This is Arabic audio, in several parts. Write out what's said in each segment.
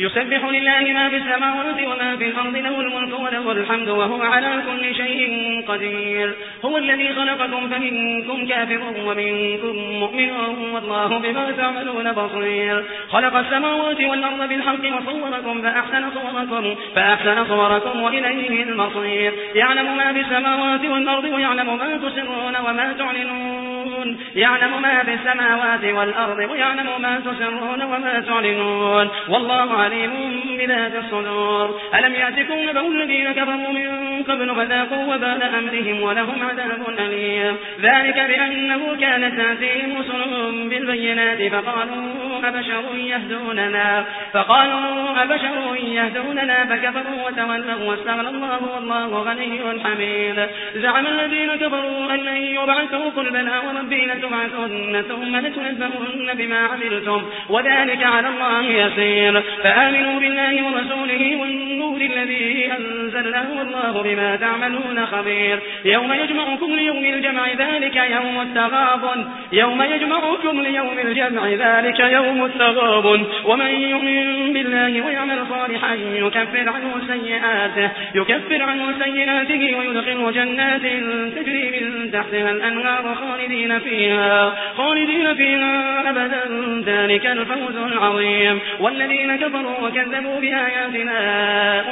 يسبح لله ما في السماوات وما في الأرض له الملك وله الحمد وهو على كل شيء قدير. هو الذي خلقكم فمنكم كافر ومنكم مؤمن والله بما تعملون بصير. خلق السماوات والأرض بالحق وصوركم فأحسن صوركم, فأحسن صوركم وإليه المصير. يعلم ما في السماوات والأرض ويعلم ما تسرون وما تعلنون. يعلم ما في السماوات والأرض ويعلم ما تسرون وما تعلنون. والله عليم بذات الصدور. ألم يأتكم نبأ الذين كفروا من قبل فذاقوا وبال أمرهم ولهم عذاب أليم. ذلك بأنه كانت تأتيهم رسل بالبينات فقالوا أبشر يهدوننا. فقالوا أبشر يهدوننا فكفروا وتولوا واستغنى الله والله غني حميد. زعم الذين كفروا أن لن يبعثوا قل بلى وربي لتبعثن ثم لتنبؤن بما عملتم. وذلك على الله يسير. فآمنوا بالله ورسوله والنور الذي أنزلناه والله بما تعملون خبير. يوم يجمعكم ليوم الجمع ذلك يوم التغابن. يوم يجمعكم ليوم الجمع ذلك يوم التغابن. ومن يؤمن بالله ويعمل صالحا يكفر عنه سيئاته يكفر عنه سيئاته ويدخله جنات تجري من تحتها الأنهار خالدين فيها خالدين فيها أبدا. ذلك الفوز العظيم. والذين كفروا وكذبوا بآياتنا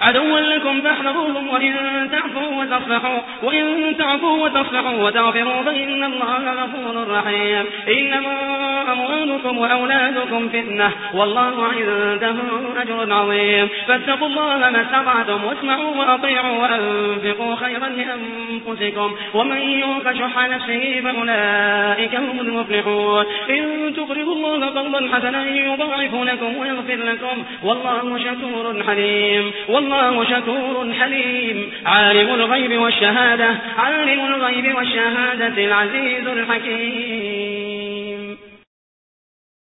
عدوا لكم فاحذروهم وإن تعفوا وتصفحوا وإن تعفوا وتصفحوا وتغفروا فإن الله غفور رحيم. إنما أموالكم وأولادكم فتنة. والله عنده أجر عظيم. فاتقوا الله ما استطعتم واسمعوا وأطيعوا وأنفقوا خيرا لأنفسكم. ومن يوق شح نفسه فأولئك هم المفلحون. إن تقرضوا الله قرضا حسنا يضاعف لكم ويغفر لكم. والله شكور حليم. والله شكور حليم. عالم الغيب والشهادة. عالم الغيب والشهادة العزيز الحكيم.